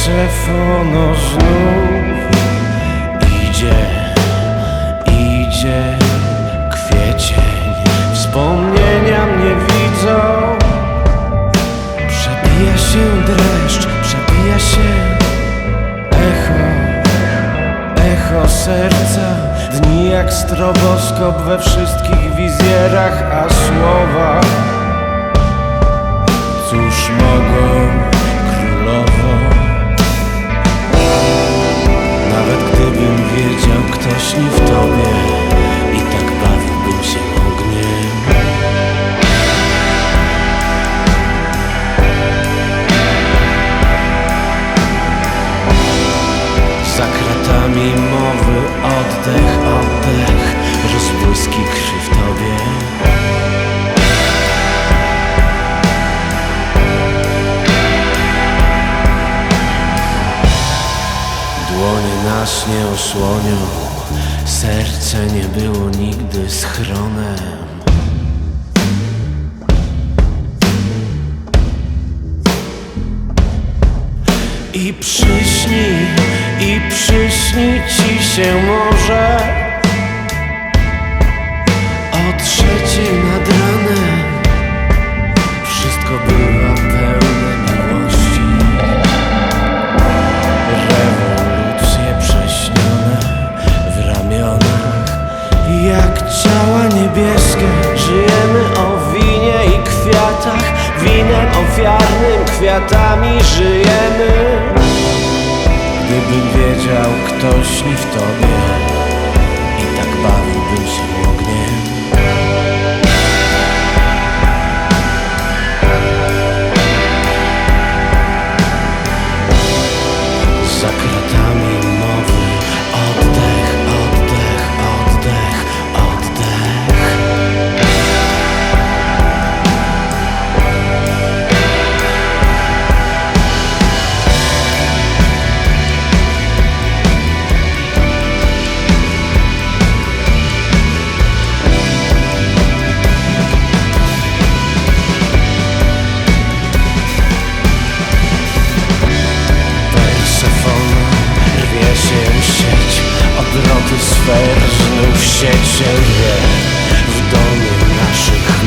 persefono znów Idzie, idzie kwiecień. Wspomnienia mnie widzą. Przebija się dreszcz, przebija się echo Echo serca. Dni jak stroboskop we wszystkich wizjerach A słowa Cóż mogą nie w tobie I tak bawiłbym się ogniem. Za kratami mowy oddech, oddech Rozbłyski krwi w tobie. Dłonie nas nie osłonią Serce nie było nigdy schronem. I przyśni, i przyśni ci się może Ofiarnym, kwiatami żyjemy. Gdybym wiedział ktoś nie w tobie I tak bawiłbym Znów się ciebie w domu naszych